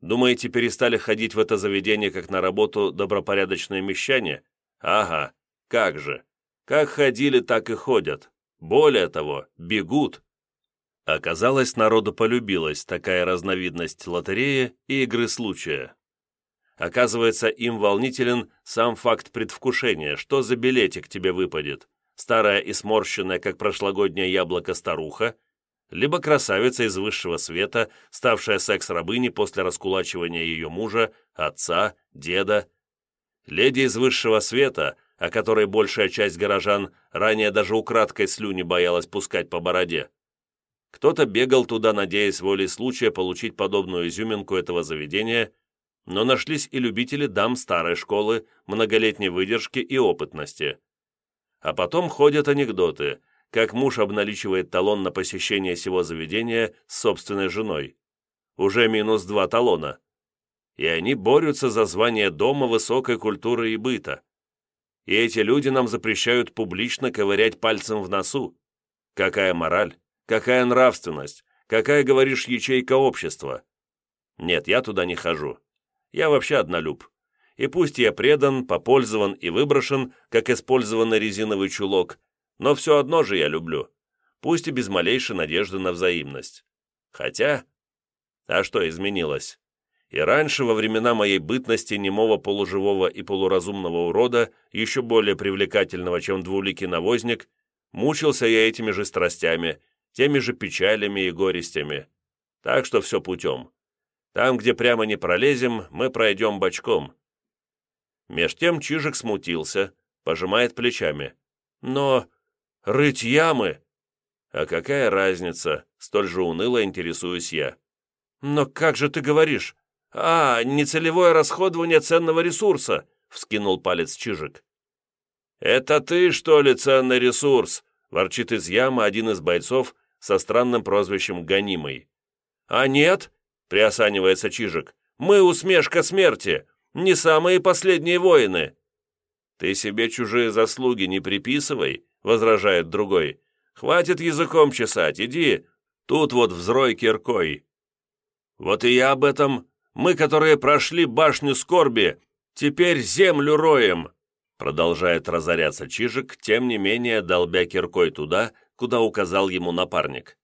Думаете, перестали ходить в это заведение как на работу добропорядочные мещане? Ага, как же. Как ходили, так и ходят. Более того, бегут. Оказалось, народу полюбилась такая разновидность лотереи и игры случая. Оказывается, им волнителен сам факт предвкушения, что за билетик тебе выпадет. Старая и сморщенная, как прошлогоднее яблоко, старуха, либо красавица из высшего света, ставшая секс-рабыней после раскулачивания ее мужа, отца, деда. Леди из высшего света, о которой большая часть горожан ранее даже украдкой слюни боялась пускать по бороде. Кто-то бегал туда, надеясь волей случая получить подобную изюминку этого заведения, но нашлись и любители дам старой школы, многолетней выдержки и опытности. А потом ходят анекдоты, как муж обналичивает талон на посещение сего заведения с собственной женой. Уже минус два талона. И они борются за звание дома высокой культуры и быта. И эти люди нам запрещают публично ковырять пальцем в носу. Какая мораль, какая нравственность, какая, говоришь, ячейка общества? Нет, я туда не хожу. Я вообще однолюб. И пусть я предан, попользован и выброшен, как использованный резиновый чулок, но все одно же я люблю, пусть и без малейшей надежды на взаимность. Хотя... А что изменилось? И раньше, во времена моей бытности немого полуживого и полуразумного урода, еще более привлекательного, чем двуликий навозник, мучился я этими же страстями, теми же печалями и горестями. Так что все путем. Там, где прямо не пролезем, мы пройдем бочком. Меж тем Чижик смутился, пожимает плечами. Но Рыть ямы? А какая разница? Столь же уныло интересуюсь я. Но как же ты говоришь? А, нецелевое расходование ценного ресурса, вскинул палец Чижик. «Это ты, что ли, ценный ресурс?» – ворчит из ямы один из бойцов со странным прозвищем «Гонимый». «А нет», – приосанивается Чижик, – «мы усмешка смерти, не самые последние воины». «Ты себе чужие заслуги не приписывай – возражает другой. «Хватит языком чесать, иди, тут вот взрой киркой». «Вот и я об этом. Мы, которые прошли башню скорби, теперь землю роем», продолжает разоряться Чижик, тем не менее долбя киркой туда, куда указал ему напарник.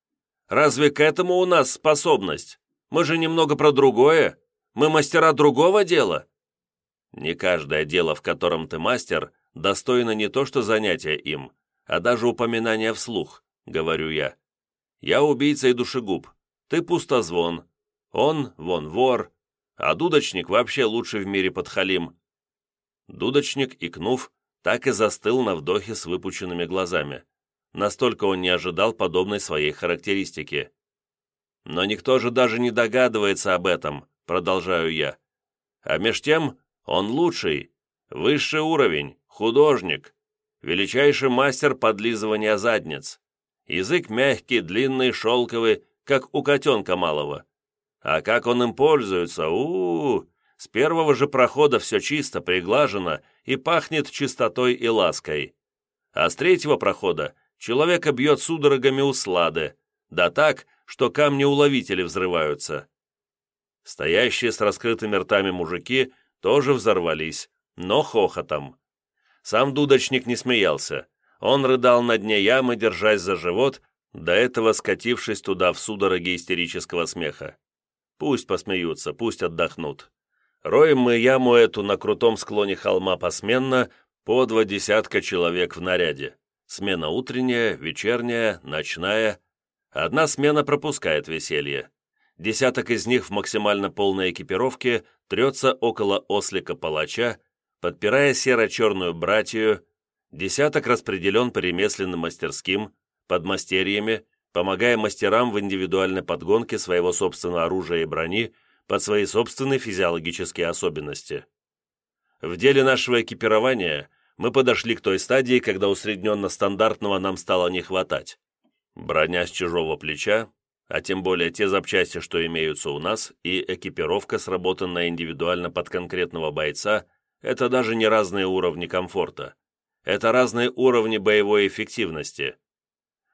«Разве к этому у нас способность? Мы же немного про другое. Мы мастера другого дела». «Не каждое дело, в котором ты мастер, достойно не то что занятия им, а даже упоминания вслух, говорю я. Я убийца и душегуб, ты пустозвон, он, вон, вор, а дудочник вообще лучший в мире подхалим». Дудочник, икнув, так и застыл на вдохе с выпученными глазами. Настолько он не ожидал подобной своей характеристики. «Но никто же даже не догадывается об этом», продолжаю я. «А меж тем он лучший, высший уровень, художник, величайший мастер подлизывания задниц. Язык мягкий, длинный, шелковый, как у котенка малого. А как он им пользуется, у, -у, -у С первого же прохода все чисто, приглажено и пахнет чистотой и лаской. А с третьего прохода человека бьет судорогами услады, да так, что камни-уловители взрываются. Стоящие с раскрытыми ртами мужики тоже взорвались, но хохотом. Сам дудочник не смеялся. Он рыдал на дне ямы, держась за живот, до этого скатившись туда в судороги истерического смеха. Пусть посмеются, пусть отдохнут. Роем мы яму эту на крутом склоне холма посменно, по два десятка человек в наряде. Смена утренняя, вечерняя, ночная. Одна смена пропускает веселье. Десяток из них в максимально полной экипировке трется около ослика-палача, Подпирая серо-черную братью, десяток распределен по ремесленным мастерским, подмастерьями, помогая мастерам в индивидуальной подгонке своего собственного оружия и брони под свои собственные физиологические особенности. В деле нашего экипирования мы подошли к той стадии, когда усредненно-стандартного нам стало не хватать. Броня с чужого плеча, а тем более те запчасти, что имеются у нас, и экипировка, сработанная индивидуально под конкретного бойца, это даже не разные уровни комфорта. Это разные уровни боевой эффективности.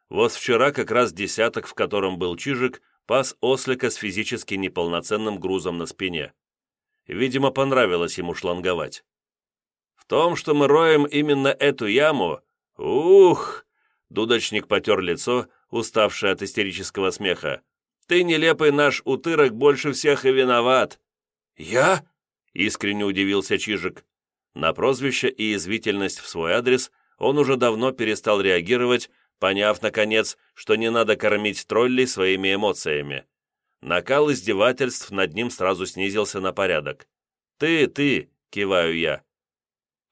Вот вчера как раз десяток, в котором был Чижик, пас ослика с физически неполноценным грузом на спине. Видимо, понравилось ему шланговать. В том, что мы роем именно эту яму, ух! Дудочник потер лицо, уставшее от истерического смеха. «Ты, нелепый наш утырок, больше всех и виноват!» «Я?» — искренне удивился Чижик. На прозвище и извительность в свой адрес он уже давно перестал реагировать, поняв, наконец, что не надо кормить троллей своими эмоциями. Накал издевательств над ним сразу снизился на порядок. «Ты, ты!» — киваю я.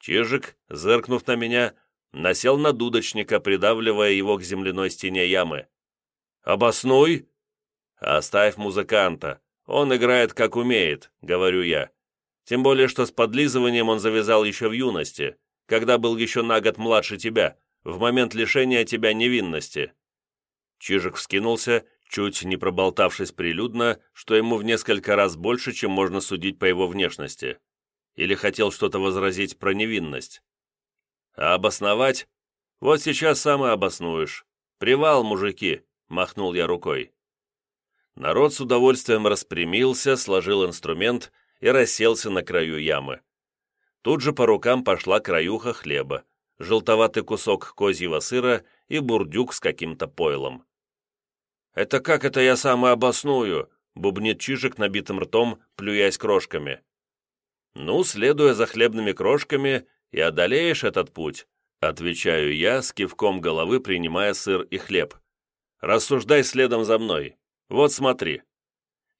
Чижик, зыркнув на меня, насел на дудочника, придавливая его к земляной стене ямы. «Обоснуй!» «Оставь музыканта. Он играет как умеет», — говорю я. Тем более, что с подлизыванием он завязал еще в юности, когда был еще на год младше тебя, в момент лишения тебя невинности. Чижик вскинулся, чуть не проболтавшись прилюдно, что ему в несколько раз больше, чем можно судить по его внешности. Или хотел что-то возразить про невинность. А обосновать? Вот сейчас сам и обоснуешь. Привал, мужики, махнул я рукой. Народ с удовольствием распрямился, сложил инструмент и расселся на краю ямы. Тут же по рукам пошла краюха хлеба, желтоватый кусок козьего сыра и бурдюк с каким-то пойлом. «Это как это я сам и обосную?» — бубнит Чижик набитым ртом, плюясь крошками. «Ну, следуя за хлебными крошками, и одолеешь этот путь», — отвечаю я, с кивком головы принимая сыр и хлеб. «Рассуждай следом за мной. Вот смотри».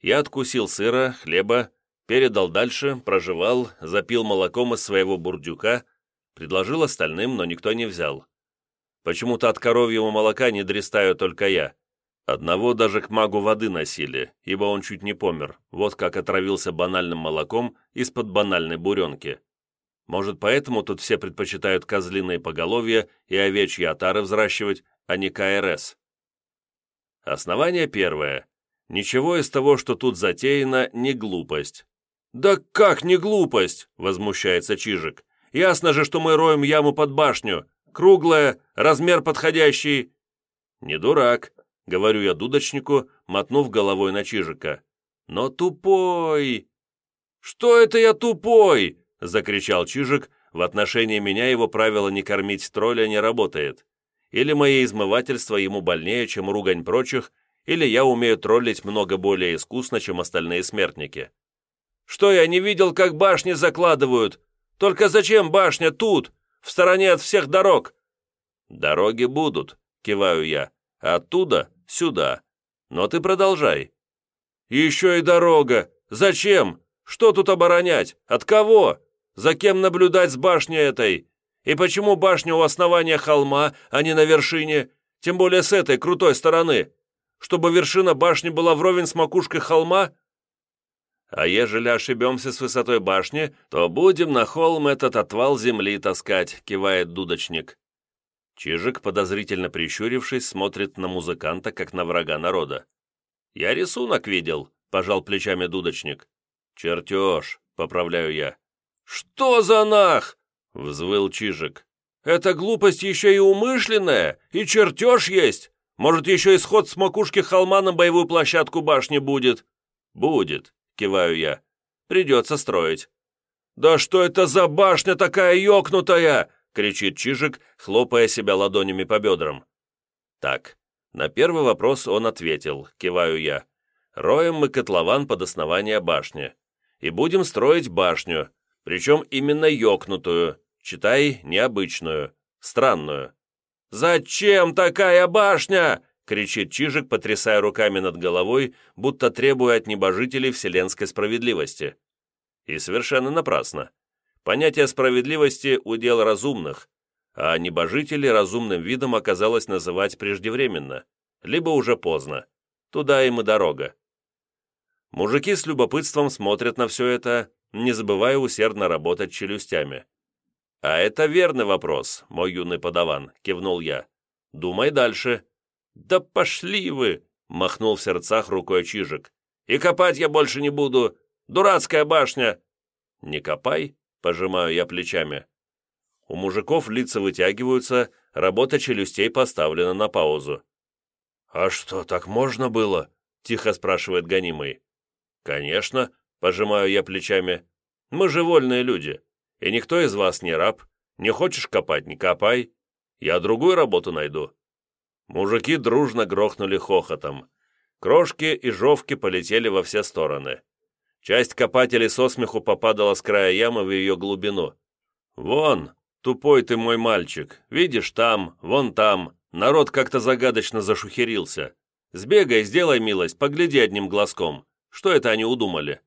Я откусил сыра, хлеба, передал дальше, прожевал, запил молоком из своего бурдюка, предложил остальным, но никто не взял. Почему-то от коровьего молока не дрестаю только я. Одного даже к магу воды носили, ибо он чуть не помер, вот как отравился банальным молоком из-под банальной буренки. Может, поэтому тут все предпочитают козлиные поголовья и овечьи отары взращивать, а не КРС. Основание первое. Ничего из того, что тут затеяно, не глупость. «Да как не глупость?» — возмущается Чижик. «Ясно же, что мы роем яму под башню. Круглая, размер подходящий». «Не дурак», — говорю я дудочнику, мотнув головой на Чижика. «Но тупой!» «Что это я тупой?» — закричал Чижик. В отношении меня его правило не кормить тролля не работает. Или мое измывательство ему больнее, чем ругань прочих, или я умею троллить много более искусно, чем остальные смертники. Что я не видел, как башни закладывают? Только зачем башня тут, в стороне от всех дорог?» «Дороги будут», — киваю я. «Оттуда сюда. Но ты продолжай». «Еще и дорога. Зачем? Что тут оборонять? От кого? За кем наблюдать с башней этой? И почему башня у основания холма, а не на вершине? Тем более с этой крутой стороны. Чтобы вершина башни была вровень с макушкой холма?» А ежели ошибемся с высотой башни, то будем на холм этот отвал земли таскать», — кивает дудочник. Чижик, подозрительно прищурившись, смотрит на музыканта, как на врага народа. «Я рисунок видел», — пожал плечами дудочник. «Чертеж», — поправляю я. «Что за нах?» — взвыл Чижик. «Это глупость еще и умышленная, и чертеж есть. Может, еще исход с макушки холма на боевую площадку башни будет?» «Будет», киваю я. «Придется строить». «Да что это за башня такая ёкнутая?» — кричит Чижик, хлопая себя ладонями по бедрам. «Так, на первый вопрос он ответил, киваю я. Роем мы котлован под основание башни. И будем строить башню, причем именно ёкнутую, читай, необычную, странную». «Зачем такая башня?» Кричит Чижик, потрясая руками над головой, будто требуя от небожителей вселенской справедливости. И совершенно напрасно. Понятие справедливости – удел разумных, а небожители разумным видом оказалось называть преждевременно, либо уже поздно. Туда им и дорога. Мужики с любопытством смотрят на все это, не забывая усердно работать челюстями. «А это верный вопрос, мой юный подаван», — кивнул я. «Думай дальше. «Да пошли вы!» — махнул в сердцах рукой Чижик. «И копать я больше не буду! Дурацкая башня!» «Не копай!» — пожимаю я плечами. У мужиков лица вытягиваются, работа челюстей поставлена на паузу. «А что, так можно было?» — тихо спрашивает гонимый. «Конечно», — пожимаю я плечами. «Мы же вольные люди, и никто из вас не раб. Не хочешь копать — не копай. Я другую работу найду». Мужики дружно грохнули хохотом. Крошки и жовки полетели во все стороны. Часть копателей со смеху попадала с края ямы в ее глубину. «Вон, тупой ты мой мальчик, видишь, там, вон там, народ как-то загадочно зашухерился. Сбегай, сделай милость, погляди одним глазком. Что это они удумали?»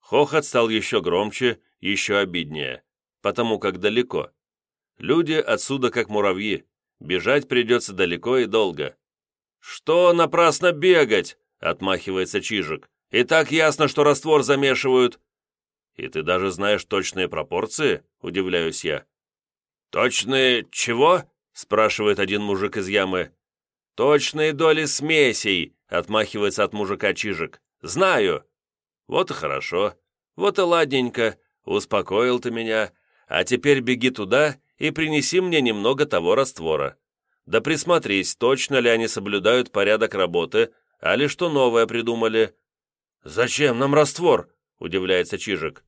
Хохот стал еще громче, еще обиднее, потому как далеко. Люди отсюда как муравьи, бежать придется далеко и долго. «Что напрасно бегать?» — отмахивается Чижик. «И так ясно, что раствор замешивают». «И ты даже знаешь точные пропорции?» — удивляюсь я. «Точные чего?» — спрашивает один мужик из ямы. «Точные доли смесей», — отмахивается от мужика Чижик. «Знаю». «Вот и хорошо. Вот и ладненько. Успокоил ты меня. А теперь беги туда и принеси мне немного того раствора. Да присмотрись, точно ли они соблюдают порядок работы, а ли что новое придумали». «Зачем нам раствор?» — удивляется Чижик.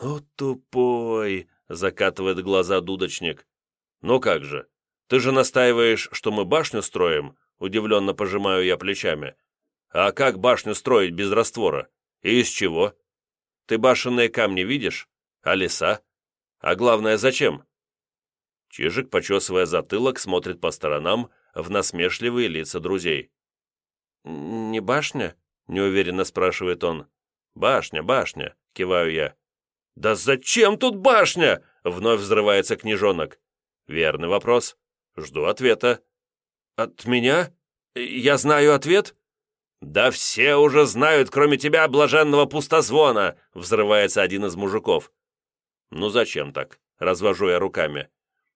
«Ну, тупой!» — закатывает глаза дудочник. «Ну как же? Ты же настаиваешь, что мы башню строим?» — удивленно пожимаю я плечами. «А как башню строить без раствора? И из чего? Ты башенные камни видишь? А леса? А главное, зачем?» Чижик, почесывая затылок, смотрит по сторонам в насмешливые лица друзей. «Не башня?» — неуверенно спрашивает он. «Башня, башня», — киваю я. «Да зачем тут башня?» — вновь взрывается княжонок. «Верный вопрос. Жду ответа». «От меня? Я знаю ответ?» «Да все уже знают, кроме тебя, блаженного пустозвона!» — взрывается один из мужиков. «Ну зачем так?» — развожу я руками.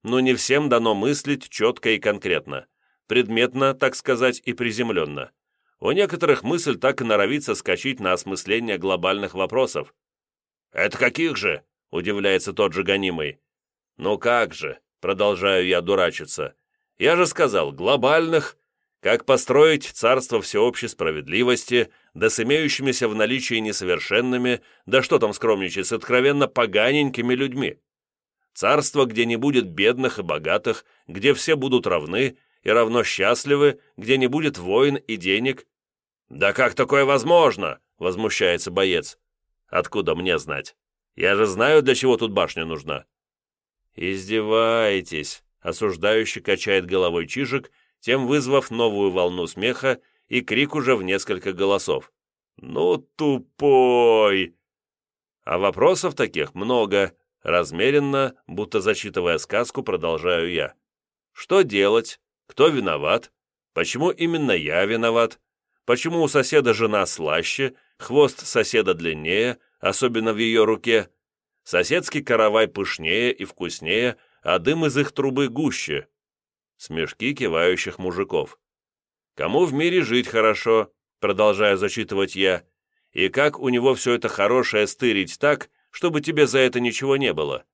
«Ну не всем дано мыслить четко и конкретно. Предметно, так сказать, и приземленно. У некоторых мысль так и норовится скачить на осмысление глобальных вопросов. «Это каких же?» — удивляется тот же гонимый. «Ну как же?» — продолжаю я дурачиться. «Я же сказал, глобальных. Как построить царство всеобщей справедливости, да с имеющимися в наличии несовершенными, да что там скромничать, с откровенно поганенькими людьми. Царство, где не будет бедных и богатых, где все будут равны, и равно счастливы, где не будет войн и денег». «Да как такое возможно?» — возмущается боец. «Откуда мне знать? Я же знаю, для чего тут башня нужна». «Издеваетесь», — осуждающий качает головой Чижик, тем вызвав новую волну смеха и крик уже в несколько голосов. «Ну, тупой!» А вопросов таких много, размеренно, будто зачитывая сказку, продолжаю я. Что делать? Кто виноват? Почему именно я виноват? Почему у соседа жена слаще, хвост соседа длиннее, особенно в ее руке? Соседский каравай пышнее и вкуснее, а дым из их трубы гуще. Смешки кивающих мужиков. Кому в мире жить хорошо, продолжаю зачитывать я, и как у него все это хорошее стырить так, чтобы тебе за это ничего не было?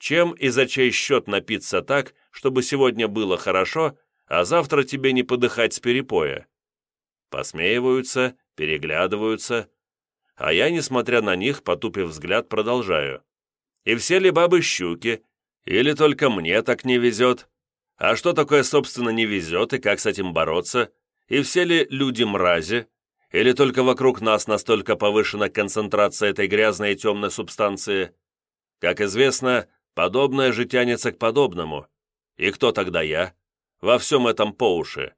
Чем и за чей счет напиться так, чтобы сегодня было хорошо, а завтра тебе не подыхать с перепоя. Посмеиваются, переглядываются, а я, несмотря на них, потупив взгляд, продолжаю. И все ли бабы щуки, или только мне так не везет? А что такое, собственно, не везет, и как с этим бороться? И все ли люди мрази? Или только вокруг нас настолько повышена концентрация этой грязной и темной субстанции? Как известно, подобное же тянется к подобному. И кто тогда я? во всем этом по уши.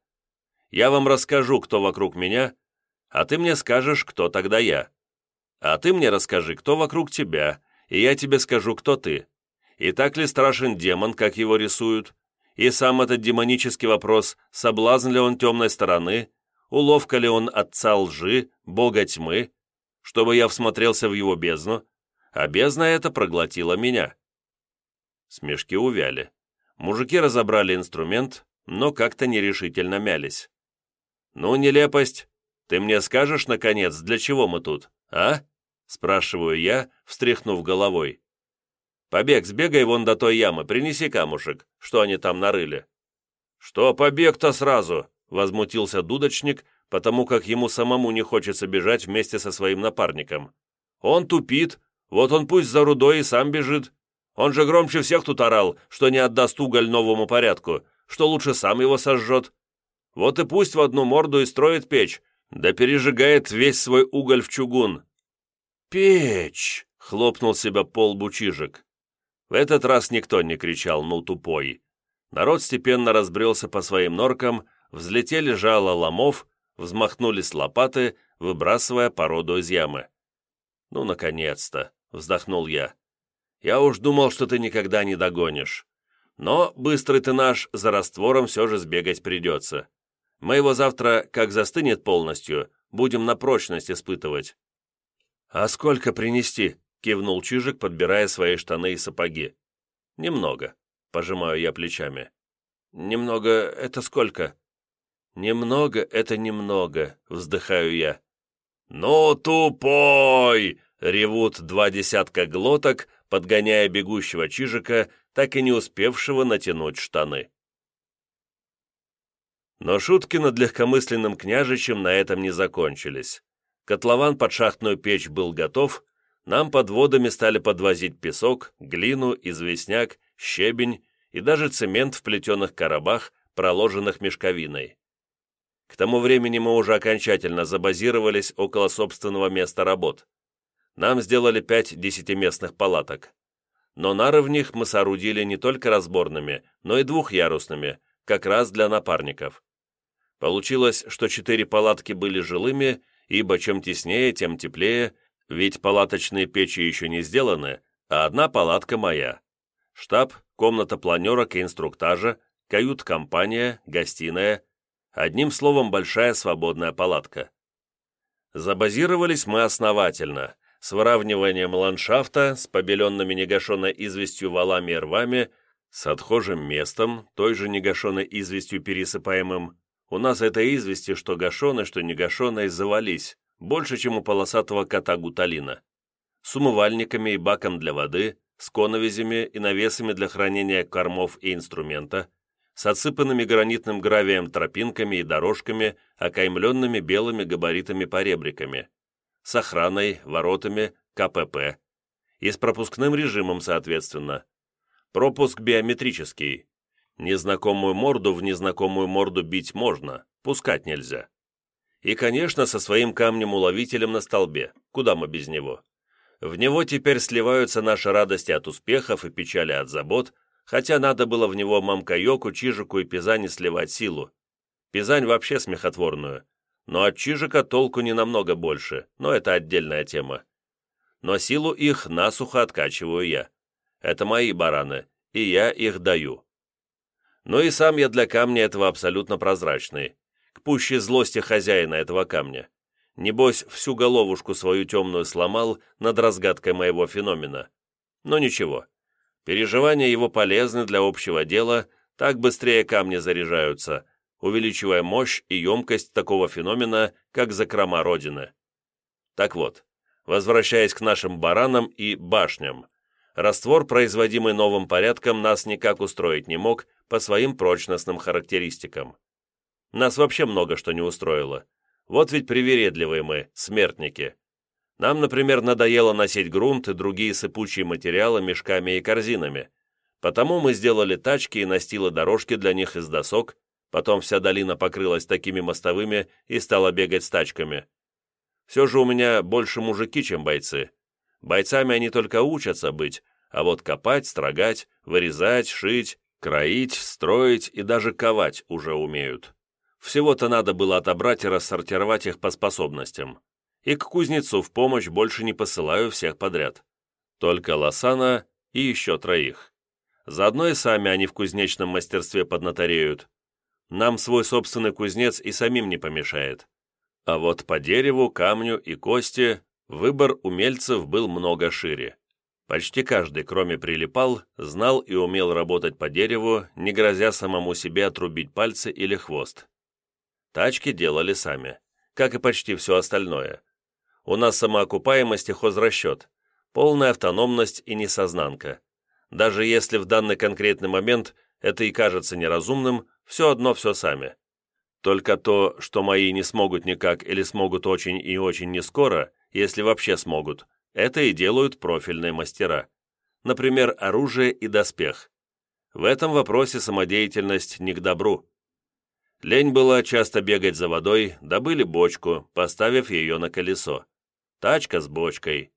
Я вам расскажу, кто вокруг меня, а ты мне скажешь, кто тогда я. А ты мне расскажи, кто вокруг тебя, и я тебе скажу, кто ты. И так ли страшен демон, как его рисуют? И сам этот демонический вопрос, соблазн ли он темной стороны, уловка ли он отца лжи, бога тьмы, чтобы я всмотрелся в его бездну, а бездна эта проглотила меня. Смешки увяли. Мужики разобрали инструмент, но как-то нерешительно мялись. «Ну, нелепость, ты мне скажешь, наконец, для чего мы тут, а?» спрашиваю я, встряхнув головой. «Побег, сбегай вон до той ямы, принеси камушек, что они там нарыли». «Что побег-то сразу?» Возмутился дудочник, потому как ему самому не хочется бежать вместе со своим напарником. Он тупит, вот он пусть за рудой и сам бежит. Он же громче всех тут орал, что не отдаст уголь новому порядку, что лучше сам его сожжет. Вот и пусть в одну морду и строит печь, да пережигает весь свой уголь в чугун. «Печь!» — хлопнул себя пол бучижек. В этот раз никто не кричал «ну тупой». Народ степенно разбрелся по своим норкам, взлетели жало ломов, взмахнулись лопаты, выбрасывая породу из ямы. «Ну, наконец-то!» — вздохнул я. «Я уж думал, что ты никогда не догонишь. Но быстрый ты наш, за раствором все же сбегать придется. Мы его завтра, как застынет полностью, будем на прочность испытывать». «А сколько принести?» — кивнул Чижик, подбирая свои штаны и сапоги. «Немного», — пожимаю я плечами. «Немного — это сколько?» «Немного — это немного», — вздыхаю я. «Ну, тупой!» — ревут два десятка глоток, подгоняя бегущего Чижика, так и не успевшего натянуть штаны. Но шутки над легкомысленным княжичем на этом не закончились. Котлован под шахтную печь был готов, нам под водами стали подвозить песок, глину, известняк, щебень и даже цемент в плетеных коробах, проложенных мешковиной. К тому времени мы уже окончательно забазировались около собственного места работ. Нам сделали пять десятиместных палаток. Но нары в них мы соорудили не только разборными, но и двухъярусными, как раз для напарников. Получилось, что четыре палатки были жилыми, ибо чем теснее, тем теплее, ведь палаточные печи еще не сделаны, а одна палатка моя. Штаб, комната планерок и инструктажа, кают-компания, гостиная, одним словом, большая свободная палатка. Забазировались мы основательно, с выравниванием ландшафта, с побеленными негашенной известью валами и рвами, с отхожим местом, той же негашенной известью пересыпаемым, у нас это извести, что гашеной, что не гашеной, завались, больше, чем у полосатого кота гуталина. С умывальниками и баком для воды, с коновизями и навесами для хранения кормов и инструмента, с отсыпанными гранитным гравием тропинками и дорожками, окаймленными белыми габаритами-поребриками, с охраной, воротами, КПП и с пропускным режимом, соответственно. Пропуск биометрический, Незнакомую морду в незнакомую морду бить можно, пускать нельзя. И, конечно, со своим камнем-уловителем на столбе, куда мы без него. В него теперь сливаются наши радости от успехов и печали от забот, хотя надо было в него мамкайоку, чижику и пизани сливать силу. Пизань вообще смехотворную, но от чижика толку не намного больше, но это отдельная тема. Но силу их насухо откачиваю я. Это мои бараны, и я их даю. Но и сам я для камня этого абсолютно прозрачный, к пущей злости хозяина этого камня. Небось, всю головушку свою темную сломал над разгадкой моего феномена. Но ничего. Переживания его полезны для общего дела, так быстрее камни заряжаются, увеличивая мощь и емкость такого феномена, как закрома Родины. Так вот, возвращаясь к нашим баранам и башням, раствор, производимый новым порядком, нас никак устроить не мог по своим прочностным характеристикам. Нас вообще много что не устроило. Вот ведь привередливые мы, смертники. Нам, например, надоело носить грунт и другие сыпучие материалы мешками и корзинами. Потому мы сделали тачки и настилы дорожки для них из досок, потом вся долина покрылась такими мостовыми и стала бегать с тачками. Все же у меня больше мужики, чем бойцы. Бойцами они только учатся быть, а вот копать, строгать, вырезать, шить, Кроить, строить и даже ковать уже умеют. Всего-то надо было отобрать и рассортировать их по способностям. И к кузнецу в помощь больше не посылаю всех подряд. Только Лосана и еще троих. Заодно и сами они в кузнечном мастерстве поднатореют. Нам свой собственный кузнец и самим не помешает. А вот по дереву, камню и кости выбор умельцев был много шире. Почти каждый, кроме прилипал, знал и умел работать по дереву, не грозя самому себе отрубить пальцы или хвост. Тачки делали сами, как и почти все остальное. У нас самоокупаемость и хозрасчет, полная автономность и несознанка. Даже если в данный конкретный момент это и кажется неразумным, все одно все сами. Только то, что мои не смогут никак или смогут очень и очень не скоро, если вообще смогут, это и делают профильные мастера. Например, оружие и доспех. В этом вопросе самодеятельность не к добру. Лень была часто бегать за водой, добыли бочку, поставив ее на колесо. Тачка с бочкой.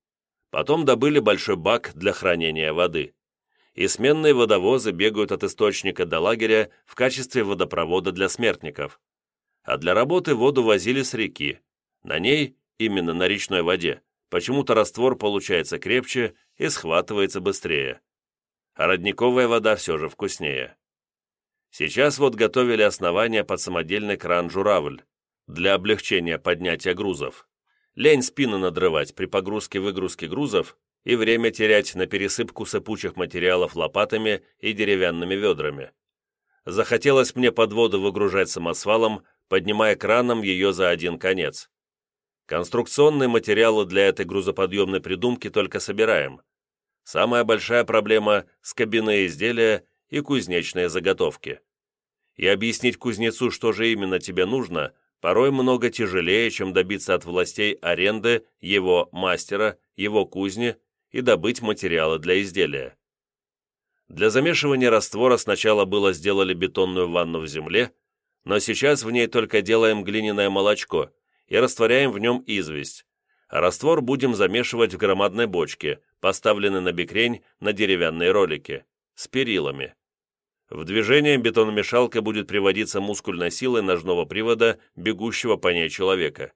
Потом добыли большой бак для хранения воды. И сменные водовозы бегают от источника до лагеря в качестве водопровода для смертников а для работы воду возили с реки. На ней, именно на речной воде, почему-то раствор получается крепче и схватывается быстрее. А родниковая вода все же вкуснее. Сейчас вот готовили основание под самодельный кран-журавль для облегчения поднятия грузов. Лень спину надрывать при погрузке-выгрузке грузов и время терять на пересыпку сыпучих материалов лопатами и деревянными ведрами. Захотелось мне под воду выгружать самосвалом, поднимая краном ее за один конец. Конструкционные материалы для этой грузоподъемной придумки только собираем. Самая большая проблема – скобяные изделия и кузнечные заготовки. И объяснить кузнецу, что же именно тебе нужно, порой много тяжелее, чем добиться от властей аренды его мастера, его кузни и добыть материалы для изделия. Для замешивания раствора сначала было сделали бетонную ванну в земле, но сейчас в ней только делаем глиняное молочко и растворяем в нем известь, раствор будем замешивать в громадной бочке, поставленной на бекрень на деревянные ролики, с перилами. В движение бетономешалка будет приводиться мускульной силой ножного привода, бегущего по ней человека.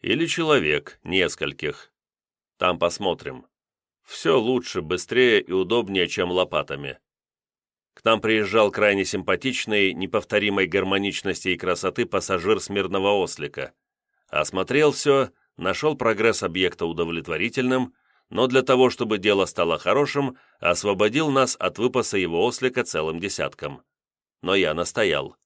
Или человек, нескольких. Там посмотрим. Все лучше, быстрее и удобнее, чем лопатами. К нам приезжал крайне симпатичный, неповторимой гармоничности и красоты пассажир смирного ослика. Осмотрел все, нашел прогресс объекта удовлетворительным, но для того, чтобы дело стало хорошим, освободил нас от выпаса его ослика целым десятком. Но я настоял.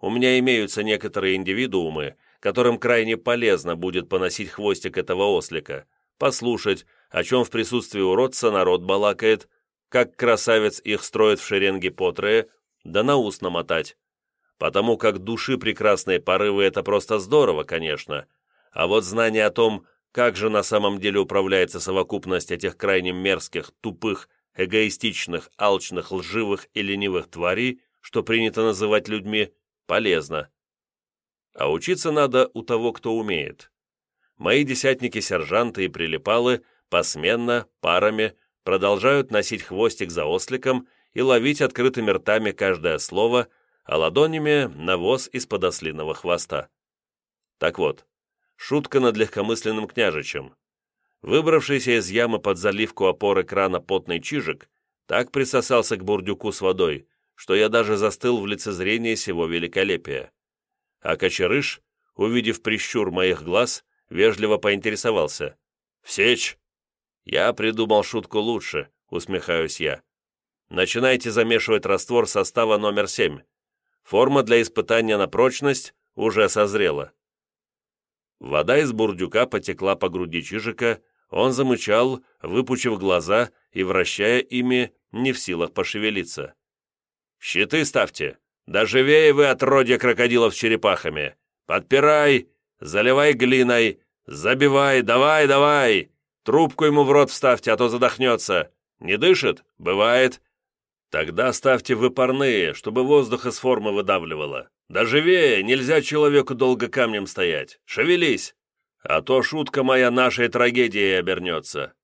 У меня имеются некоторые индивидуумы, которым крайне полезно будет поносить хвостик этого ослика, послушать, о чем в присутствии уродца народ балакает, как красавец их строит в шеренге по трое, да на ус намотать. Потому как души прекрасные порывы – это просто здорово, конечно. А вот знание о том, как же на самом деле управляется совокупность этих крайне мерзких, тупых, эгоистичных, алчных, лживых и ленивых тварей, что принято называть людьми, полезно. А учиться надо у того, кто умеет. Мои десятники-сержанты и прилипалы посменно, парами – продолжают носить хвостик за осликом и ловить открытыми ртами каждое слово, а ладонями навоз из-под ослиного хвоста. Так вот, шутка над легкомысленным княжичем. Выбравшийся из ямы под заливку опоры крана потный чижик так присосался к бурдюку с водой, что я даже застыл в лицезрении сего великолепия. А кочерыш, увидев прищур моих глаз, вежливо поинтересовался. «В сечь!» «Я придумал шутку лучше», — усмехаюсь я. «Начинайте замешивать раствор состава номер 7. Форма для испытания на прочность уже созрела». Вода из бурдюка потекла по груди чижика, он замычал, выпучив глаза и вращая ими, не в силах пошевелиться. «Щиты ставьте! Да живее вы, отродья крокодилов с черепахами! Подпирай! Заливай глиной! Забивай! Давай, давай! Трубку ему в рот вставьте, а то задохнется. Не дышит? Бывает. Тогда ставьте выпарные, чтобы воздух из формы выдавливало. Да живее, нельзя человеку долго камнем стоять. Шевелись, а то шутка моя нашей трагедией обернется».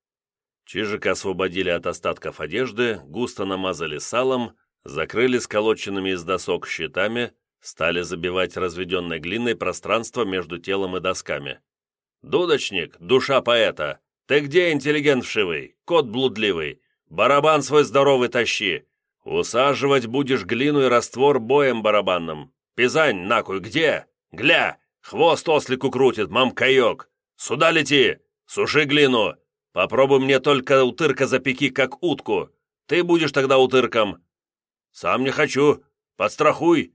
Чижика освободили от остатков одежды, густо намазали салом, закрыли сколоченными из досок щитами, стали забивать разведенной глиной пространство между телом и досками. «Дудочник, душа поэта, «Ты где, интеллигент вшивый, кот блудливый? Барабан свой здоровый тащи! Усаживать будешь глину и раствор боем барабанным. Пизань, накуй, где? Гля! Хвост ослику крутит, мамкаек! Сюда лети! Суши глину! Попробуй мне только утырка запеки, как утку. Ты будешь тогда утырком!» «Сам не хочу. Подстрахуй!»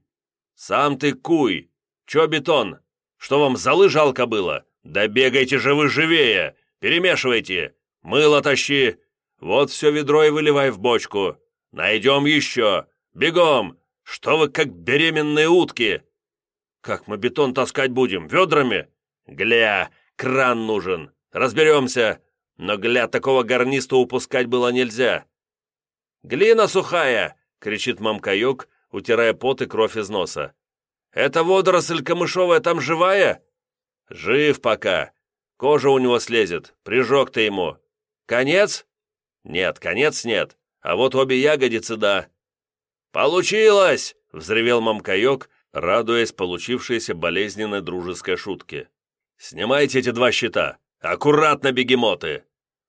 «Сам ты куй! Чё бетон? Что вам золы жалко было? Да бегайте же вы живее! Перемешивайте! Мыло тащи! Вот все ведро и выливай в бочку! Найдем еще! Бегом! Что вы как беременные утки!» «Как мы бетон таскать будем? Ведрами?» «Гля, кран нужен. Разберемся. Но, гля, такого гарниста упускать было нельзя». «Глина сухая!» — кричит мамкаюк, утирая пот и кровь из носа. «Это водоросль камышовая там живая?» «Жив пока. Кожа у него слезет. Прижег ты ему. Конец?» «Нет, конец нет. А вот обе ягодицы, да». «Получилось!» — взревел мамкаек, радуясь получившейся болезненной дружеской шутке. «Снимайте эти два щита! Аккуратно, бегемоты!»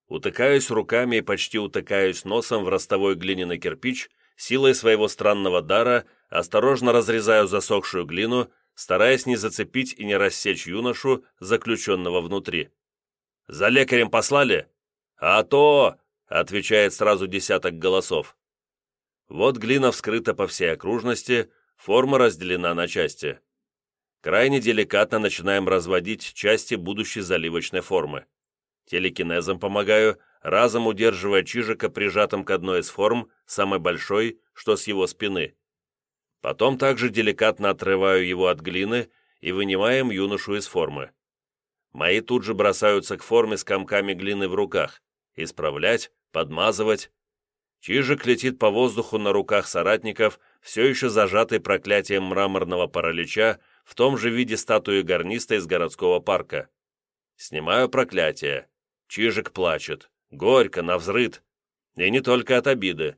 Утыкаюсь руками и почти утыкаюсь носом в ростовой глиняный кирпич, силой своего странного дара осторожно разрезаю засохшую глину, стараясь не зацепить и не рассечь юношу, заключенного внутри. «За лекарем послали?» «А то!» — отвечает сразу десяток голосов. Вот глина вскрыта по всей окружности, форма разделена на части. Крайне деликатно начинаем разводить части будущей заливочной формы. Телекинезом помогаю, разом удерживая Чижика прижатым к одной из форм, самой большой, что с его спины. Потом также деликатно отрываю его от глины и вынимаем юношу из формы. Мои тут же бросаются к форме с комками глины в руках. Исправлять, подмазывать. Чижик летит по воздуху на руках соратников, все еще зажатый проклятием мраморного паралича в том же виде статуи гарниста из городского парка. Снимаю проклятие. Чижик плачет. Горько, навзрыд. И не только от обиды.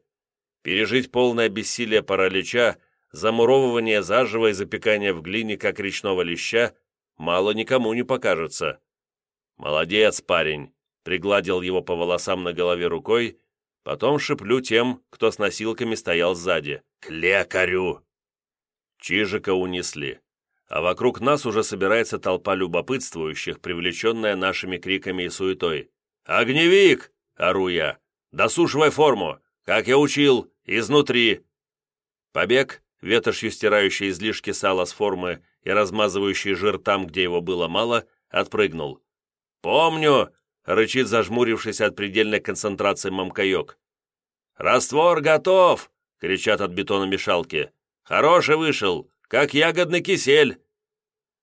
Пережить полное бессилие паралича замуровывание заживо и запекание в глине, как речного леща, мало никому не покажется. «Молодец, парень!» — пригладил его по волосам на голове рукой, потом шиплю тем, кто с носилками стоял сзади. «К лекарю!» Чижика унесли, а вокруг нас уже собирается толпа любопытствующих, привлеченная нашими криками и суетой. «Огневик!» — ору я. «Досушивай форму! Как я учил! Изнутри!» Побег ветошью стирающий излишки сала с формы и размазывающий жир там, где его было мало, отпрыгнул. «Помню!» — рычит, зажмурившись от предельной концентрации мамкаек. «Раствор готов!» — кричат от бетономешалки. «Хороший вышел, как ягодный кисель!»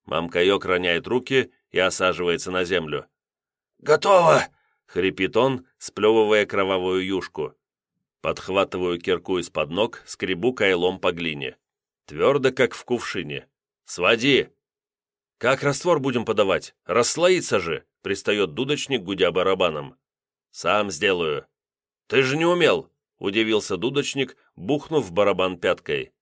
Мамкаек роняет руки и осаживается на землю. «Готово!» — хрипит он, сплевывая кровавую юшку. Подхватываю кирку из-под ног, скребу кайлом по глине. Твердо, как в кувшине. «Своди!» «Как раствор будем подавать? Расслоится же!» Пристает дудочник, гудя барабаном. «Сам сделаю». «Ты же не умел!» Удивился дудочник, бухнув барабан пяткой.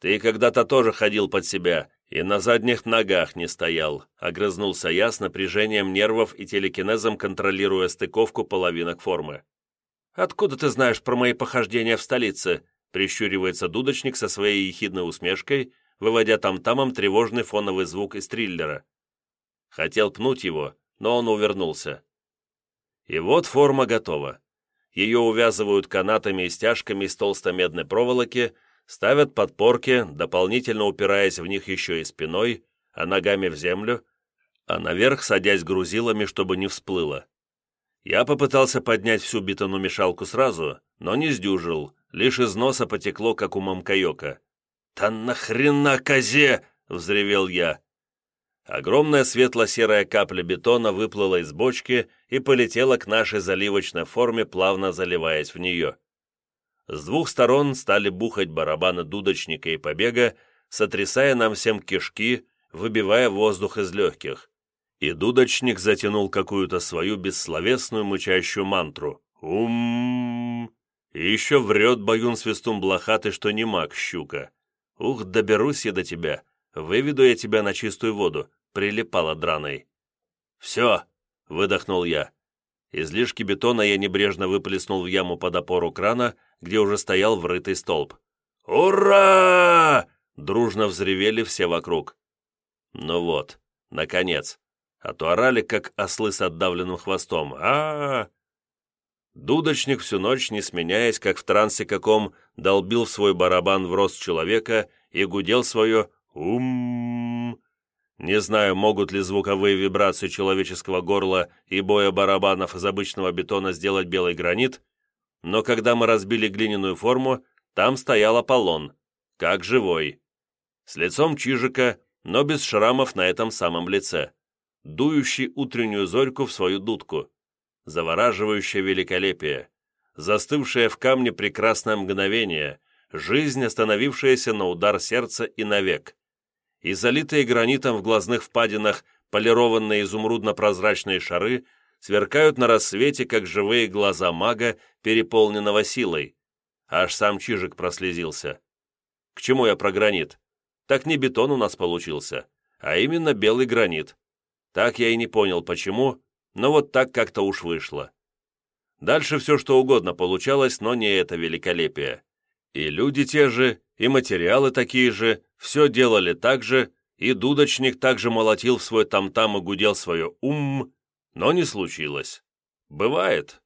«Ты когда-то тоже ходил под себя и на задних ногах не стоял», огрызнулся я с напряжением нервов и телекинезом, контролируя стыковку половинок формы. «Откуда ты знаешь про мои похождения в столице?» прищуривается дудочник со своей ехидной усмешкой, выводя там-тамом тревожный фоновый звук из триллера. Хотел пнуть его, но он увернулся. И вот форма готова. Ее увязывают канатами и стяжками из толстой медной проволоки, ставят подпорки, дополнительно упираясь в них еще и спиной, а ногами в землю, а наверх садясь грузилами, чтобы не всплыло. Я попытался поднять всю бетономешалку сразу, но не сдюжил, лишь из носа потекло, как у мамкайока. «Та нахрена козе!» — взревел я. Огромная светло-серая капля бетона выплыла из бочки и полетела к нашей заливочной форме, плавно заливаясь в нее. С двух сторон стали бухать барабаны дудочника и побега, сотрясая нам всем кишки, выбивая воздух из легких и дудочник затянул какую-то свою бессловесную мычащую мантру. ум И еще врет баюн-свистун блохатый, что не маг, щука. Ух, доберусь я до тебя, выведу я тебя на чистую воду, прилипала драной. «Все!» — выдохнул я. Излишки бетона я небрежно выплеснул в яму под опору крана, где уже стоял врытый столб. «Ура!» — дружно взревели все вокруг. Ну вот, наконец, а то орали, как ослы с отдавленным хвостом. а а! Дудочник всю ночь, не сменяясь, как в трансе каком, долбил свой барабан в рост человека и гудел свое «ум». Не знаю, могут ли звуковые вибрации человеческого горла и боя барабанов из обычного бетона сделать белый гранит, но когда мы разбили глиняную форму, там стоял Аполлон, как живой. С лицом Чижика но без шрамов на этом самом лице, дующий утреннюю зорьку в свою дудку, завораживающее великолепие, застывшее в камне прекрасное мгновение, жизнь, остановившаяся на удар сердца и навек, и залитые гранитом в глазных впадинах полированные изумрудно-прозрачные шары сверкают на рассвете, как живые глаза мага, переполненного силой. Аж сам Чижик прослезился. К чему я про гранит? Так не бетон у нас получился, а именно белый гранит. Так я и не понял, почему, но вот так как-то уж вышло. Дальше все что угодно получалось, но не это великолепие. И люди те же, и материалы такие же, все делали так же, и дудочник также молотил в свой там-там и гудел свое «ум», но не случилось. Бывает.